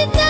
Did